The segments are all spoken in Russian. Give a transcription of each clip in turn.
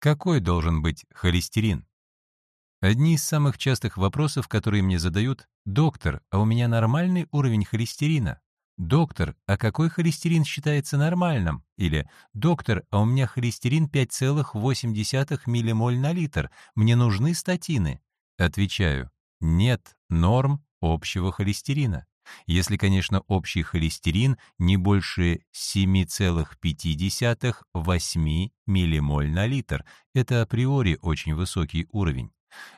Какой должен быть холестерин? Одни из самых частых вопросов, которые мне задают, «Доктор, а у меня нормальный уровень холестерина?» «Доктор, а какой холестерин считается нормальным?» Или «Доктор, а у меня холестерин 5,8 ммоль на литр, мне нужны статины?» Отвечаю, нет норм общего холестерина. Если, конечно, общий холестерин не больше 7,5-8 ммоль на литр, это априори очень высокий уровень.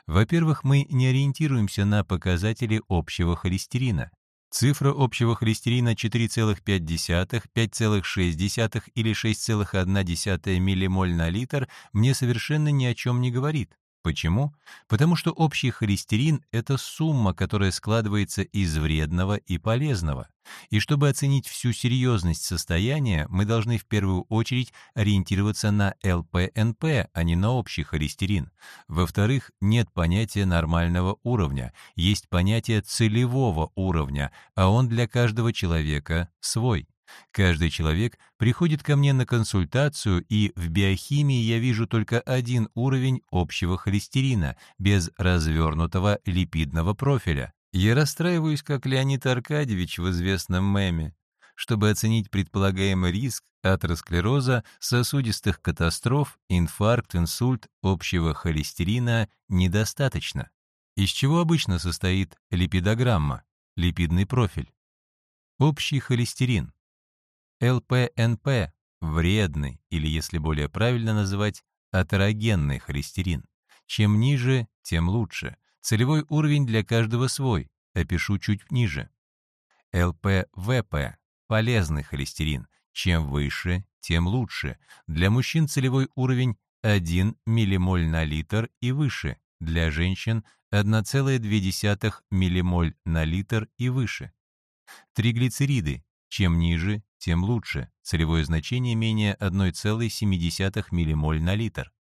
Во-первых, мы не ориентируемся на показатели общего холестерина. Цифра общего холестерина 4,5, 5,6 или 6,1 ммоль на литр мне совершенно ни о чем не говорит. Почему? Потому что общий холестерин — это сумма, которая складывается из вредного и полезного. И чтобы оценить всю серьезность состояния, мы должны в первую очередь ориентироваться на ЛПНП, а не на общий холестерин. Во-вторых, нет понятия нормального уровня, есть понятие целевого уровня, а он для каждого человека свой. Каждый человек приходит ко мне на консультацию, и в биохимии я вижу только один уровень общего холестерина, без развернутого липидного профиля. Я расстраиваюсь, как Леонид Аркадьевич в известном меме. Чтобы оценить предполагаемый риск атеросклероза, сосудистых катастроф, инфаркт, инсульт, общего холестерина недостаточно. Из чего обычно состоит липидограмма, липидный профиль? Общий холестерин. ЛПНП – вредный, или, если более правильно называть, атерогенный холестерин. Чем ниже, тем лучше. Целевой уровень для каждого свой, опишу чуть ниже. ЛПВП – полезный холестерин. Чем выше, тем лучше. Для мужчин целевой уровень 1 ммоль на литр и выше. Для женщин 1,2 ммоль на литр и выше. Триглицериды. Чем ниже, тем лучше. Целевое значение менее 1,7 ммоль на литр.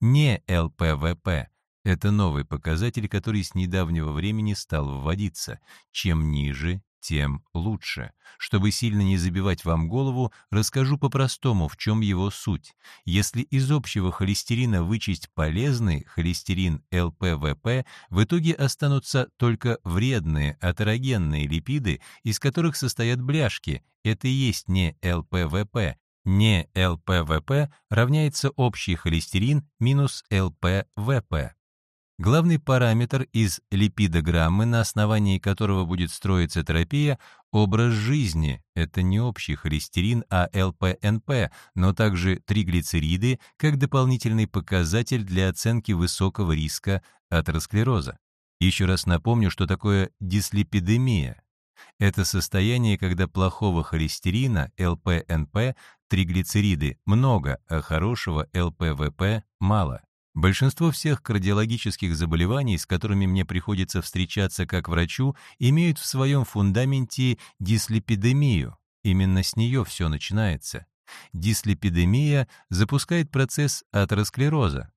Не ЛПВП. Это новый показатель, который с недавнего времени стал вводиться. Чем ниже, тем лучше. Чтобы сильно не забивать вам голову, расскажу по-простому, в чем его суть. Если из общего холестерина вычесть полезный холестерин ЛПВП, в итоге останутся только вредные атерогенные липиды, из которых состоят бляшки. Это и есть не ЛПВП. Не ЛПВП равняется общий холестерин минус ЛПВП. Главный параметр из липидограммы, на основании которого будет строиться терапия, образ жизни. Это не общий холестерин, а ЛПНП, но также триглицериды, как дополнительный показатель для оценки высокого риска атеросклероза. Еще раз напомню, что такое дислипидемия. Это состояние, когда плохого холестерина, ЛПНП, триглицериды много, а хорошего ЛПВП мало. Большинство всех кардиологических заболеваний, с которыми мне приходится встречаться как врачу, имеют в своем фундаменте дислипидемию. Именно с нее все начинается. Дислипидемия запускает процесс атеросклероза,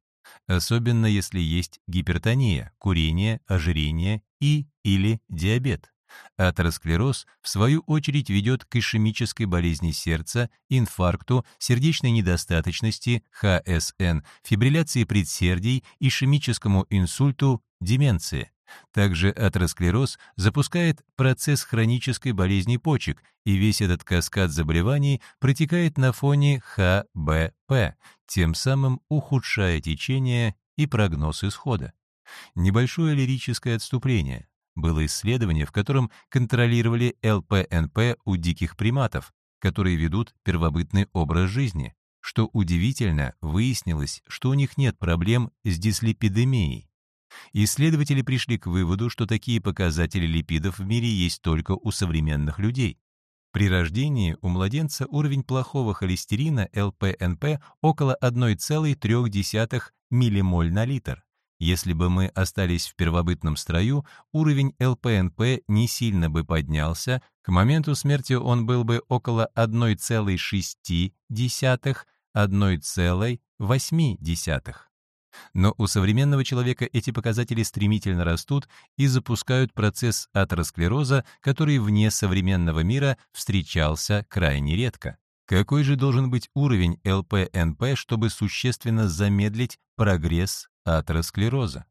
особенно если есть гипертония, курение, ожирение и или диабет. Атеросклероз, в свою очередь, ведет к ишемической болезни сердца, инфаркту, сердечной недостаточности, ХСН, фибрилляции предсердий, ишемическому инсульту, деменции. Также атеросклероз запускает процесс хронической болезни почек, и весь этот каскад заболеваний протекает на фоне ХБП, тем самым ухудшая течение и прогноз исхода. Небольшое лирическое отступление. Было исследование, в котором контролировали ЛПНП у диких приматов, которые ведут первобытный образ жизни. Что удивительно, выяснилось, что у них нет проблем с дислипидемией. Исследователи пришли к выводу, что такие показатели липидов в мире есть только у современных людей. При рождении у младенца уровень плохого холестерина ЛПНП около 1,3 ммоль на литр. Если бы мы остались в первобытном строю, уровень ЛПНП не сильно бы поднялся, к моменту смерти он был бы около 1,6-1,8. Но у современного человека эти показатели стремительно растут и запускают процесс атеросклероза, который вне современного мира встречался крайне редко. Какой же должен быть уровень ЛПНП, чтобы существенно замедлить прогресс атеросклероза?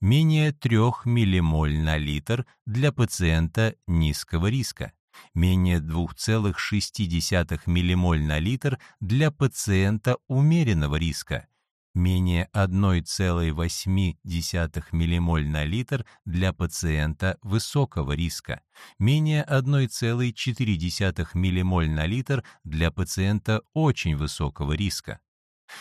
Менее 3 ммоль на литр для пациента низкого риска, менее 2,6 ммоль на литр для пациента умеренного риска, менее 1,8 ммоль на литр для пациента высокого риска, менее 1,4 ммоль на литр для пациента очень высокого риска.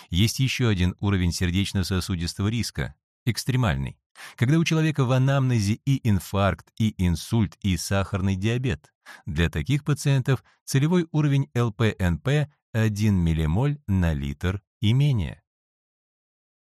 Есть еще один уровень сердечно-сосудистого риска – экстремальный, когда у человека в анамнезе и инфаркт, и инсульт, и сахарный диабет. Для таких пациентов целевой уровень ЛПНП 1 ммоль на литр и менее.